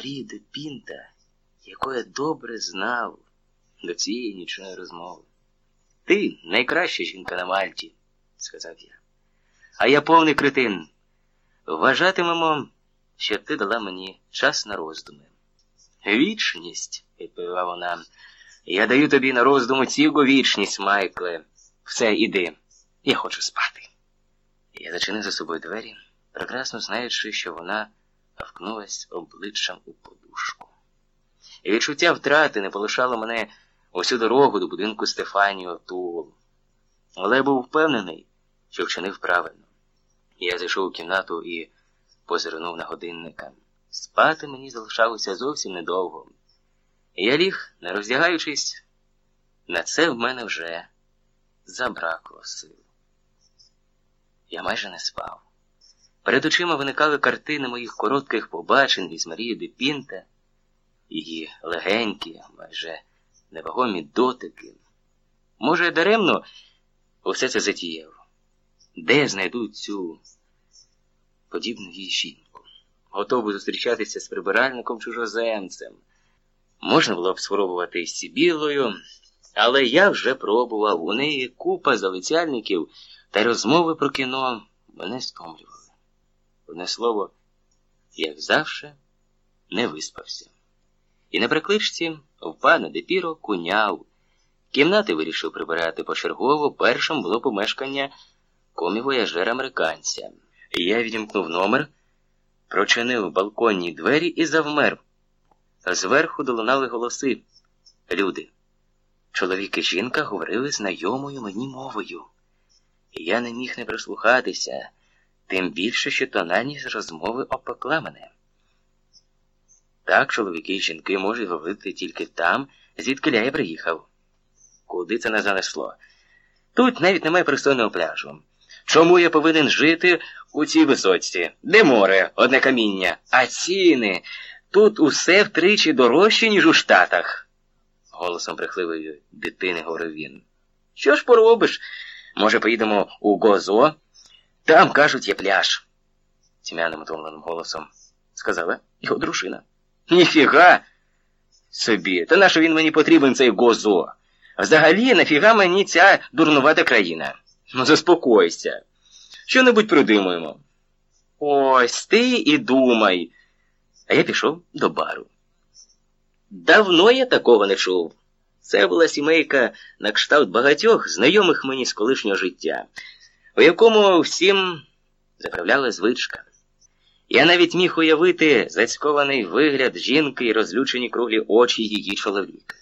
Марію де Пінта, яку я добре знав до цієї нічної розмови. Ти найкраща жінка на Мальті, сказав я. А я повний критин. Вважатимемо, що ти дала мені час на роздуми. Вічність, відповіла вона. Я даю тобі на роздуму цілу вічність, Майкле. Все, іди. Я хочу спати. Я зачинив за собою двері, прекрасно знаючи, що вона вкнулась обличчям у подушку. І відчуття втрати не полишало мене усю дорогу до будинку Стефаніо Тул. Але я був впевнений, що вчинив правильно. Я зайшов у кімнату і позирнув на годинника. Спати мені залишалося зовсім недовго. Я ліг, не роздягаючись, на це в мене вже забракло сил. Я майже не спав. Перед очима виникали картини моїх коротких побачень із Марією де Пінта, її легенькі, майже невагомі дотики. Може, даремно усе це затіяв. Де знайду цю подібну їй жінку? Готовий зустрічатися з прибиральником чужоземцем. Можна було б спробувати з Сібілою, але я вже пробував. У неї купа залицяльників та розмови про кіно мене стомлювали. Одне слово, як завжди, не виспався. І на прикличці в пана Депіро куняв. Кімнати вирішив прибирати почергово, першим було помешкання комівояжера американця. Я відімкнув номер, прочинив балконні двері і завмер. Зверху долунали голоси. Люди. Чоловік і жінка говорили знайомою мені мовою. Я не міг не прислухатися, тим більше, що тональність розмови опекла мене. Так, чоловіки і жінки можуть говорити тільки там, звідки я приїхав. Куди це не занесло? Тут навіть немає пристойного пляжу. Чому я повинен жити у цій висоці? Де море, одне каміння, а ціни. Тут усе втричі дорожче, ніж у Штатах, голосом брехливої дитини говорив він. Що ж поробиш? Може, поїдемо у Гозо? Там, кажуть, є пляж, тьмяним утомленим голосом сказала його дружина. Ніфіга собі, та нащо він мені потрібен цей Гозо? Взагалі, нафіга мені ця дурнувата країна? Ну, заспокойся. Що небудь придумаємо. Ось ти і думай. А я пішов до бару. Давно я такого не чув. Це була сімейка на кшталт багатьох знайомих мені з колишнього життя, у якому всім заправляла звичка. Я навіть міг уявити зацькований вигляд жінки і розлючені круглі очі її чоловіка.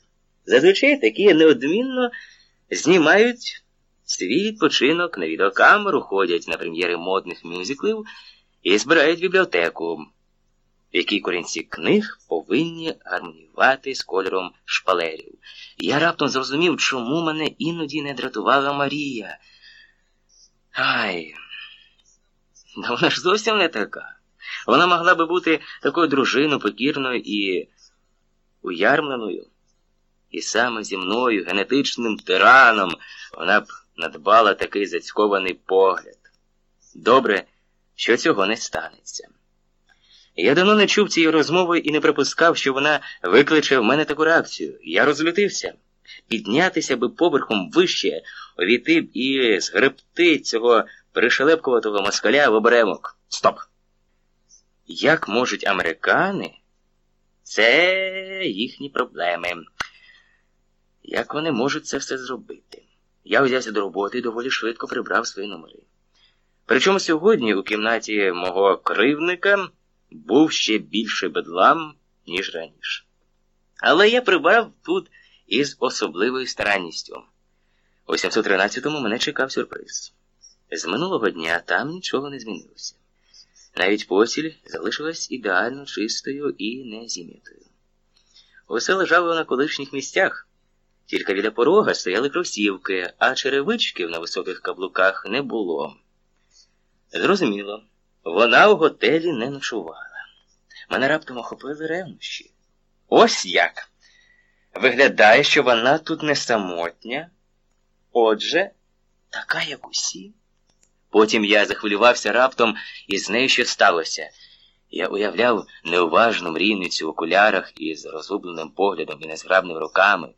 Зазвичай такі неодмінно знімають свій відпочинок на відеокамеру, ходять на прем'єри модних мюзиклів і збирають бібліотеку, в якій корінці книг повинні гармонювати з кольором шпалерів. Я раптом зрозумів, чому мене іноді не дратувала Марія. Ай, да вона ж зовсім не така. Вона могла би бути такою дружиною, покірною і уярмленою. І саме зі мною, генетичним тираном, вона б надбала такий зацькований погляд. Добре, що цього не станеться. Я давно не чув цієї розмови і не припускав, що вона викличе в мене таку реакцію. Я розлютився. Піднятися би поверхом вище, увійти б і згребти цього пришелепкуватого москаля в оберемок. Стоп! Як можуть американи? Це їхні проблеми. Як вони можуть це все зробити? Я взявся до роботи і доволі швидко прибрав свої номери. Причому сьогодні у кімнаті мого кривника був ще більше бедлам, ніж раніше. Але я прибрав тут із особливою старанністю. У 713-му мене чекав сюрприз. З минулого дня там нічого не змінилося. Навіть постіль залишилась ідеально чистою і незім'ятою. Усе лежало на колишніх місцях. Тільки біля порога стояли кросівки, а черевичків на високих каблуках не було. Зрозуміло, вона у готелі не ночувала. Мене раптом охопили ревнощі. Ось як. Виглядає, що вона тут не самотня. Отже, така, як усі. Потім я захвилювався раптом, і з нею що сталося. Я уявляв неуважну мрійницю в окулярах із розгубленим поглядом і незграбними руками,